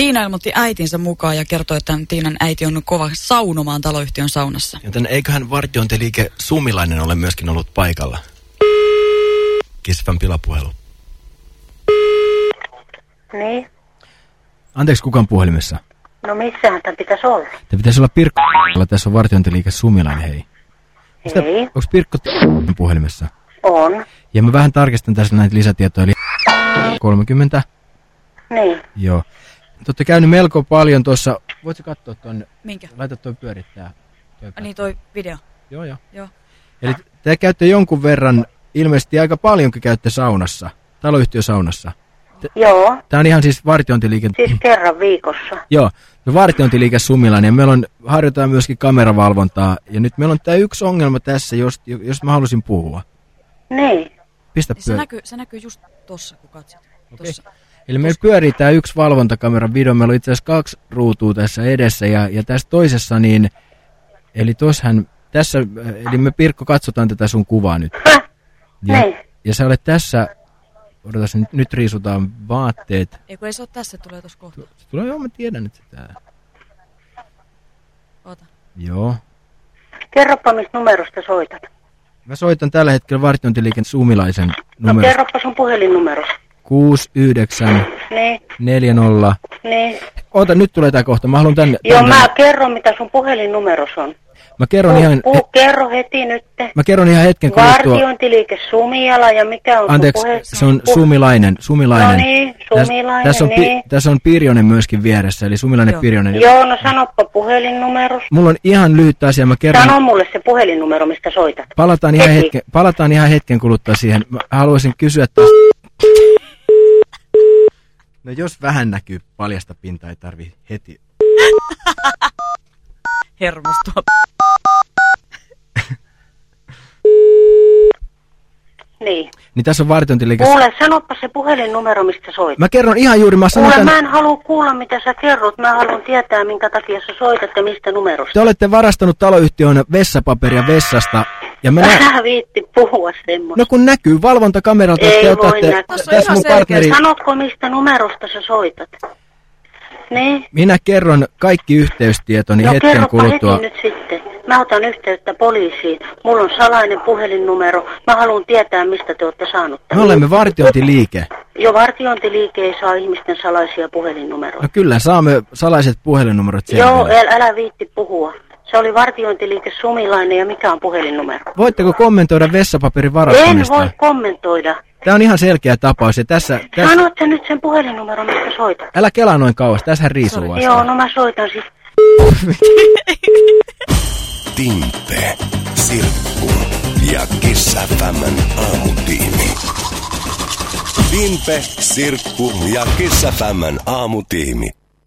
Tiina ilmoitti äitinsä mukaan ja kertoi, että Tiinan äiti on kova saunomaan taloyhtiön saunassa. Joten eiköhän vartiointiliike Sumilainen ole myöskin ollut paikalla. Kissafan pilapuhelu. Niin. Anteeksi, kukaan puhelimessa? No missähän tämä pitäisi olla? Te pitäisi olla Pirkko. Tässä on vartiointiliike Sumilainen, hei. Ei. Onko Pirkko puhelimessa? On. Ja mä vähän tarkistan tässä näitä lisätietoja, eli 30. Niin. Joo. Te olette käynyt melko paljon tuossa, voitko katsoa tuonne, Minkä? laita toi pyörittää. Toi Ah, niin toi video. Joo, joo. Joo. Eli te käytte jonkun verran, ilmeisesti aika paljonkin käytte saunassa, taloyhtiösaunassa. Joo. Tämä on ihan siis vartiointiliike. Siis kerran viikossa. Joo, no vartiointiliike Sumilainen ja meillä on, harjoitetaan myöskin kameravalvontaa. Ja nyt meillä on tämä yksi ongelma tässä, jos, jos mä halusin puhua. Niin. Pistä Se näkyy, se näkyy just tossa, kun katsot. Tossa. Eli meillä pyörii tämä yksi valvontakameran video. Meillä on itse asiassa kaksi ruutua tässä edessä ja, ja tässä toisessa niin, eli tossahan, tässä, eli me Pirkko katsotaan tätä sun kuvaa nyt. Ja, Niin. ja sä olet tässä, odotas nyt, nyt riisutaan vaatteet. Ei kun ei se ole tässä, se tulee tossa kohta. Se tulee, joo mä tiedän, että tää. Oota. Joo. Kerropa, mistä numerosta soitat. Mä soitan tällä hetkellä vartiointiliiken Sumilaisen No numero kerropa sun puhelinnumeros. 69 Niin. 40. Niin. Oota, nyt tulee tää kohta. Mä haluan tänne. Joo, tänne. mä kerron, mitä sun puhelinnumeros on. mä kerron ihan, Puu, kerro heti nyt. mä kerron ihan hetken kuluttua. Vartiointiliike Sumiala ja mikä on Anteeksi, sun puhe... se on pu- Sumilainen. Sumilainen. No niin, Täs- Sumilainen, tässä, on, pi- niin. tässä on Pirjonen myöskin vieressä, eli Sumilainen Joo. Pirjonen. Joo, no sanoppa puhelinnumeros. Mulla on ihan lyhyt asia, mä kerron. Sano mulle se puhelinnumero, mistä soitat. Palataan ihan, Heti. hetken, palataan ihan hetken kuluttua siihen. Mä haluaisin kysyä tästä. No jos vähän näkyy paljasta pintaa, ei tarvi heti. Hermostua. Niin. Niin tässä on vartiointiliike. Kuule, sanoppa se puhelinnumero, mistä soitat. Mä kerron ihan juuri, mä sanon Kuule, tän, mä en halua kuulla, mitä sä kerrot. Mä haluan tietää, minkä takia sä soitat ja mistä numerosta. Te olette varastanut taloyhtiön vessapaperia vessasta. Ja mä näen, Älä viitti puhua semmoista. no kun näkyy valvontakameralta, että te voi otatte. Tässä mun partneri, Sanotko, mistä numerosta sä soitat? Niin? minä kerron kaikki yhteystietoni No hetken kuluttua. heti nyt sitten. Mä otan yhteyttä poliisiin. Mulla on salainen puhelinnumero. Mä haluan tietää, mistä te olette saanut Me tämän. olemme vartiointiliike. Jo vartiointiliike ei saa ihmisten salaisia puhelinnumeroita. No kyllä, saamme salaiset puhelinnumerot Joo, selville. el, älä viitti puhua. Se oli vartiointiliike Sumilainen ja mikä on puhelinnumero? Voitteko kommentoida vessapaperin En varastamista? voi kommentoida. Tämä on ihan selkeä tapaus ja tässä, tässä Sanoit sä nyt sen puhelinnumeron, mistä soitat? älä kelaa noin kauas, tässä riisuu. Joo, no mä soitan siis. Timpe, Sirkku ja Kissapämmän aamutiimi. Timpe, Sirkku ja Kissapämmän aamutiimi.